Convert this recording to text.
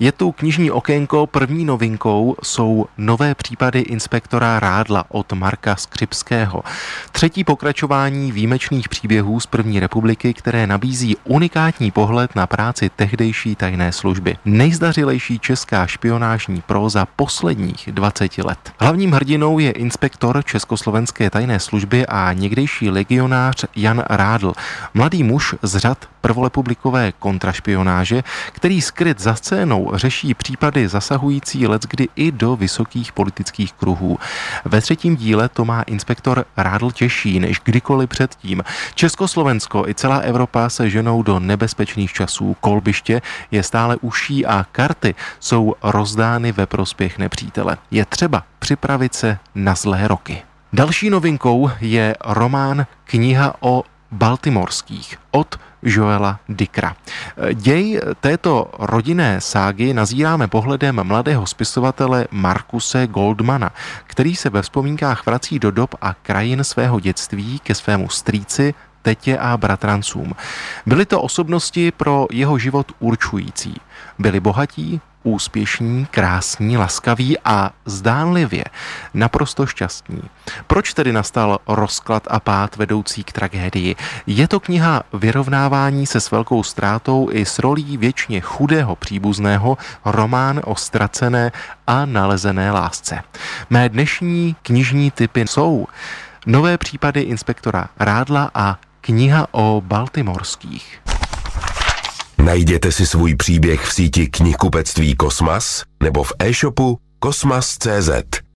Je tu knižní okénko, první novinkou jsou nové případy inspektora Rádla od Marka Skřipského. Třetí pokračování výjimečných příběhů z první republiky, které nabízí unikátní pohled na práci tehdejší tajné služby. Nejzdařilejší česká špionážní próza posledních 20 let. Hlavním hrdinou je inspektor Československé tajné služby a někdejší legionář Jan Rádl, mladý muž z řad prvorepublikové kontrašpionáže, který skryt za scénou řeší případy zasahující leckdy i do vysokých politických kruhů. Ve třetím díle to má inspektor Rádl těžší než kdykoliv předtím. Československo i celá Evropa se ženou do nebezpečných časů. Kolbiště je stále uší a karty jsou rozdány ve prospěch nepřítele. Je třeba připravit se na zlé roky. Další novinkou je román Kniha o Baltimorských od Joela Dickra. Děj této rodinné ságy nazíráme pohledem mladého spisovatele Markuse Goldmana, který se ve vzpomínkách vrací do dob a krajin svého dětství ke svému strýci, tetě a bratrancům. Byly to osobnosti pro jeho život určující. Byli bohatí, úspěšní, krásní, laskaví a zdánlivě naprosto šťastní. Proč tedy nastal rozklad a pád vedoucí k tragédii? Je to kniha vyrovnávání se s velkou ztrátou i s rolí věčně chudého příbuzného, román o ztracené a nalezené lásce. Mé dnešní knižní typy jsou nové případy inspektora Rádla a kniha o baltimorských. Najděte si svůj příběh v síti knihkupectví Kosmas nebo v e-shopu kosmas.cz.